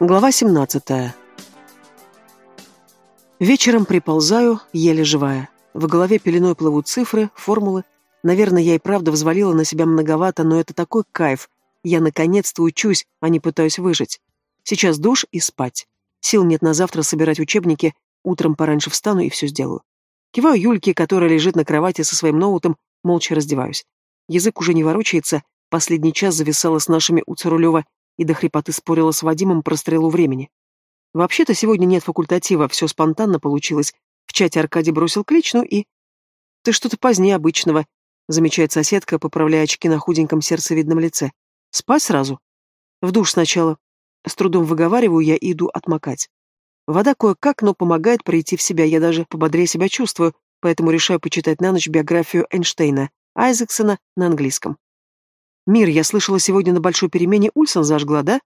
Глава 17. Вечером приползаю, еле живая. В голове пеленой плывут цифры, формулы. Наверное, я и правда взвалила на себя многовато, но это такой кайф. Я наконец-то учусь, а не пытаюсь выжить. Сейчас душ и спать. Сил нет на завтра собирать учебники, утром пораньше встану и все сделаю. Киваю Юльке, которая лежит на кровати со своим ноутом, молча раздеваюсь. Язык уже не ворочается, последний час зависала с нашими у Царулева и до хрипоты спорила с Вадимом про стрелу времени. Вообще-то сегодня нет факультатива, все спонтанно получилось. В чате Аркадий бросил кличну и... «Ты что-то позднее обычного», — замечает соседка, поправляя очки на худеньком сердцевидном лице. «Спать сразу?» «В душ сначала». С трудом выговариваю я иду отмокать. Вода кое-как, но помогает прийти в себя, я даже пободрее себя чувствую, поэтому решаю почитать на ночь биографию Эйнштейна, Айзексона на английском. «Мир, я слышала, сегодня на большой перемене Ульсон зажгла, да?»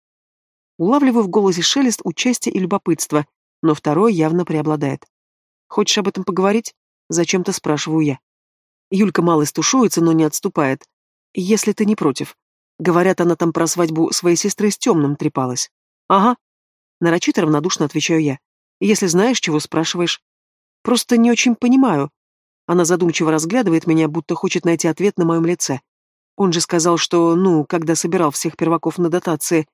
Улавливаю в голосе шелест участия и любопытства, но второе явно преобладает. «Хочешь об этом поговорить?» Зачем-то спрашиваю я. Юлька мало стушуется, но не отступает. «Если ты не против». Говорят, она там про свадьбу своей сестры с темным трепалась. «Ага». Нарочито равнодушно отвечаю я. «Если знаешь, чего спрашиваешь». «Просто не очень понимаю». Она задумчиво разглядывает меня, будто хочет найти ответ на моем лице. Он же сказал, что, ну, когда собирал всех перваков на дотации,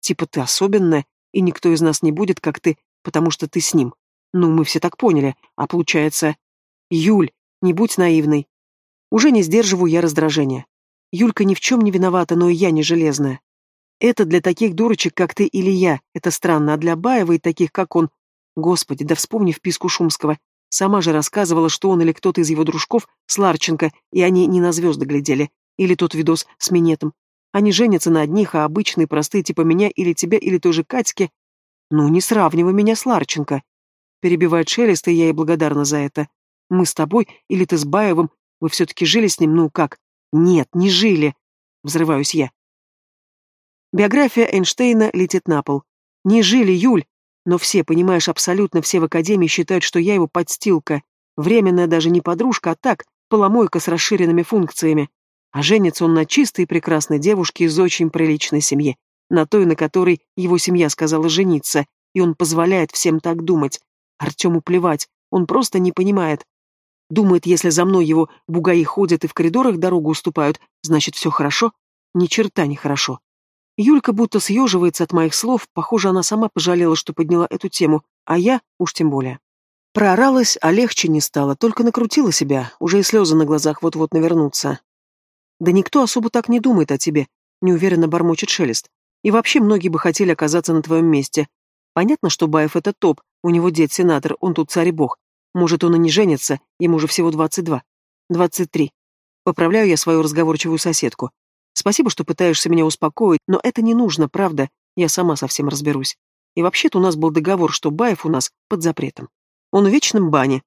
типа ты особенная, и никто из нас не будет, как ты, потому что ты с ним. Ну, мы все так поняли, а получается... Юль, не будь наивной. Уже не сдерживаю я раздражения. Юлька ни в чем не виновата, но и я не железная. Это для таких дурочек, как ты или я, это странно, а для Баева и таких, как он... Господи, да вспомни вписку Шумского. Сама же рассказывала, что он или кто-то из его дружков с Ларченко, и они не на звезды глядели, или тот видос с минетом. Они женятся на одних, а обычные, простые, типа меня или тебя, или той же Катьки. Ну, не сравнивай меня с Ларченко. Перебивает Шелест, и я ей благодарна за это. Мы с тобой, или ты с Баевым, вы все-таки жили с ним, ну как? Нет, не жили. Взрываюсь я. Биография Эйнштейна летит на пол. Не жили, Юль. Но все, понимаешь, абсолютно все в Академии считают, что я его подстилка. Временная даже не подружка, а так, поломойка с расширенными функциями. А женится он на чистой и прекрасной девушке из очень приличной семьи, на той, на которой его семья сказала жениться, и он позволяет всем так думать. Артему плевать, он просто не понимает. Думает, если за мной его бугаи ходят и в коридорах дорогу уступают, значит, все хорошо? Ни черта не хорошо. Юлька будто съеживается от моих слов, похоже, она сама пожалела, что подняла эту тему, а я уж тем более. Прооралась, а легче не стало, только накрутила себя, уже и слезы на глазах вот-вот навернутся. Да никто особо так не думает о тебе, неуверенно бормочет Шелест. И вообще многие бы хотели оказаться на твоем месте. Понятно, что Баев это топ, у него дед сенатор, он тут царь и бог. Может, он и не женится, ему же всего двадцать два. Двадцать три. Поправляю я свою разговорчивую соседку. Спасибо, что пытаешься меня успокоить, но это не нужно, правда, я сама совсем разберусь. И вообще-то у нас был договор, что Баев у нас под запретом. Он в вечном бане,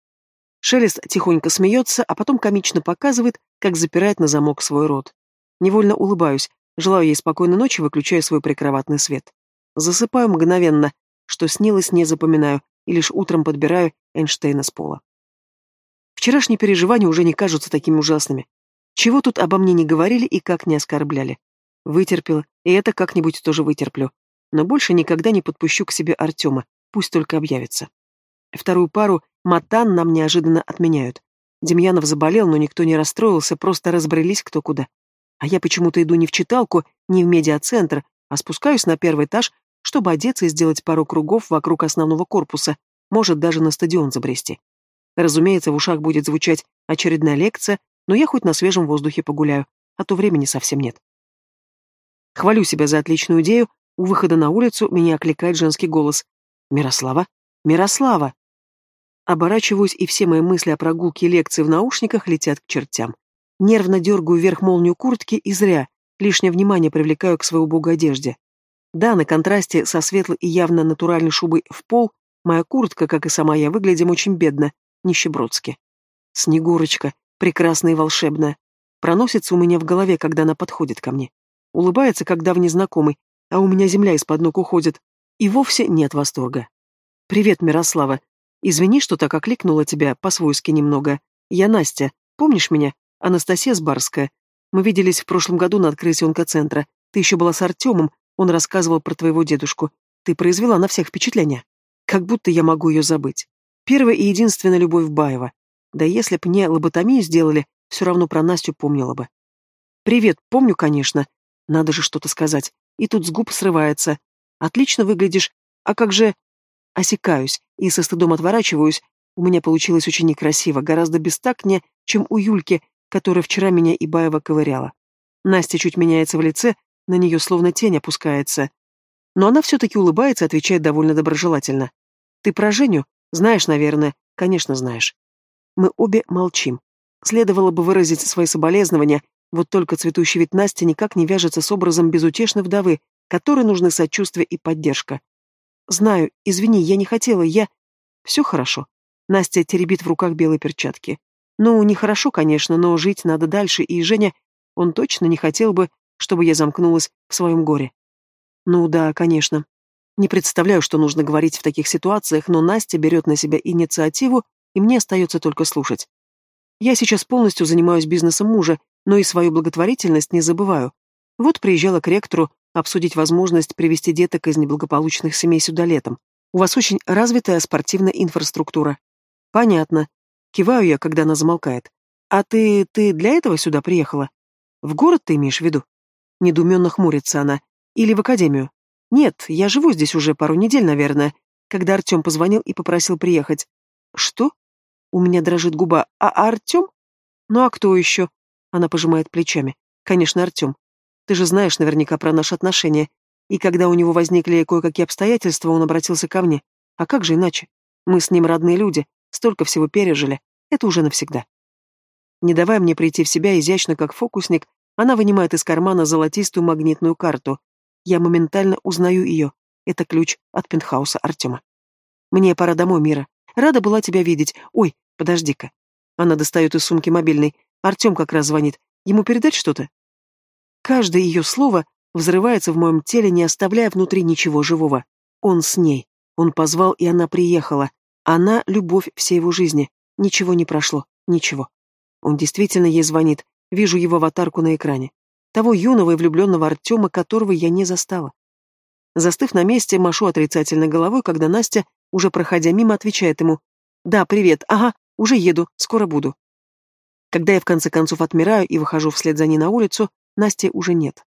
Шелест тихонько смеется, а потом комично показывает, как запирает на замок свой рот. Невольно улыбаюсь, желаю ей спокойной ночи, выключая свой прикроватный свет. Засыпаю мгновенно, что снилось, не запоминаю, и лишь утром подбираю Эйнштейна с пола. Вчерашние переживания уже не кажутся такими ужасными. Чего тут обо мне не говорили и как не оскорбляли. Вытерпела, и это как-нибудь тоже вытерплю. Но больше никогда не подпущу к себе Артема, пусть только объявится. Вторую пару Матан нам неожиданно отменяют. Демьянов заболел, но никто не расстроился, просто разбрелись кто куда. А я почему-то иду не в читалку, не в медиацентр, а спускаюсь на первый этаж, чтобы одеться и сделать пару кругов вокруг основного корпуса, может, даже на стадион забрести. Разумеется, в ушах будет звучать очередная лекция, но я хоть на свежем воздухе погуляю, а то времени совсем нет. Хвалю себя за отличную идею, у выхода на улицу меня окликает женский голос. «Мирослава? Мирослава!» Оборачиваюсь, и все мои мысли о прогулке и лекции в наушниках летят к чертям. Нервно дергаю вверх молнию куртки и зря, лишнее внимание привлекаю к своей убогой одежде. Да, на контрасте со светлой и явно натуральной шубой в пол, моя куртка, как и сама я, выглядим очень бедно, нищебродски. Снегурочка, прекрасная и волшебная, проносится у меня в голове, когда она подходит ко мне. Улыбается, как давний знакомый, а у меня земля из-под ног уходит. И вовсе нет восторга. «Привет, Мирослава», Извини, что так окликнула тебя по-свойски немного. Я Настя. Помнишь меня? Анастасия Сбарская. Мы виделись в прошлом году на открытии онкоцентра. Ты еще была с Артемом, он рассказывал про твоего дедушку. Ты произвела на всех впечатление. Как будто я могу ее забыть. Первая и единственная любовь Баева. Да если б мне лоботомию сделали, все равно про Настю помнила бы. «Привет, помню, конечно. Надо же что-то сказать. И тут с губ срывается. Отлично выглядишь. А как же...» Осекаюсь и со стыдом отворачиваюсь. У меня получилось очень некрасиво, гораздо бестактнее, чем у Юльки, которая вчера меня и Баева ковыряла. Настя чуть меняется в лице, на нее словно тень опускается. Но она все-таки улыбается и отвечает довольно доброжелательно. «Ты про Женю? Знаешь, наверное. Конечно, знаешь». Мы обе молчим. Следовало бы выразить свои соболезнования, вот только цветущий вид Насти никак не вяжется с образом безутешной вдовы, которой нужны сочувствие и поддержка. «Знаю, извини, я не хотела, я...» «Все хорошо». Настя теребит в руках белые перчатки. «Ну, нехорошо, конечно, но жить надо дальше, и Женя, он точно не хотел бы, чтобы я замкнулась в своем горе». «Ну да, конечно. Не представляю, что нужно говорить в таких ситуациях, но Настя берет на себя инициативу, и мне остается только слушать. Я сейчас полностью занимаюсь бизнесом мужа, но и свою благотворительность не забываю. Вот приезжала к ректору обсудить возможность привести деток из неблагополучных семей сюда летом. У вас очень развитая спортивная инфраструктура. Понятно. Киваю я, когда она замолкает. А ты... ты для этого сюда приехала? В город ты имеешь в виду? Недуменно хмурится она. Или в академию? Нет, я живу здесь уже пару недель, наверное, когда Артем позвонил и попросил приехать. Что? У меня дрожит губа. А Артем? Ну а кто еще? Она пожимает плечами. Конечно, Артем. Ты же знаешь наверняка про наши отношения. И когда у него возникли кое-какие обстоятельства, он обратился ко мне. А как же иначе? Мы с ним родные люди, столько всего пережили. Это уже навсегда. Не давая мне прийти в себя изящно, как фокусник, она вынимает из кармана золотистую магнитную карту. Я моментально узнаю ее. Это ключ от пентхауса Артема. Мне пора домой, Мира. Рада была тебя видеть. Ой, подожди-ка. Она достает из сумки мобильный. Артем как раз звонит. Ему передать что-то? Каждое ее слово взрывается в моем теле, не оставляя внутри ничего живого. Он с ней. Он позвал, и она приехала. Она — любовь всей его жизни. Ничего не прошло. Ничего. Он действительно ей звонит. Вижу его аватарку на экране. Того юного и влюбленного Артема, которого я не застала. Застыв на месте, машу отрицательной головой, когда Настя, уже проходя мимо, отвечает ему. «Да, привет. Ага, уже еду. Скоро буду». Когда я в конце концов отмираю и выхожу вслед за ней на улицу, Насти уже нет.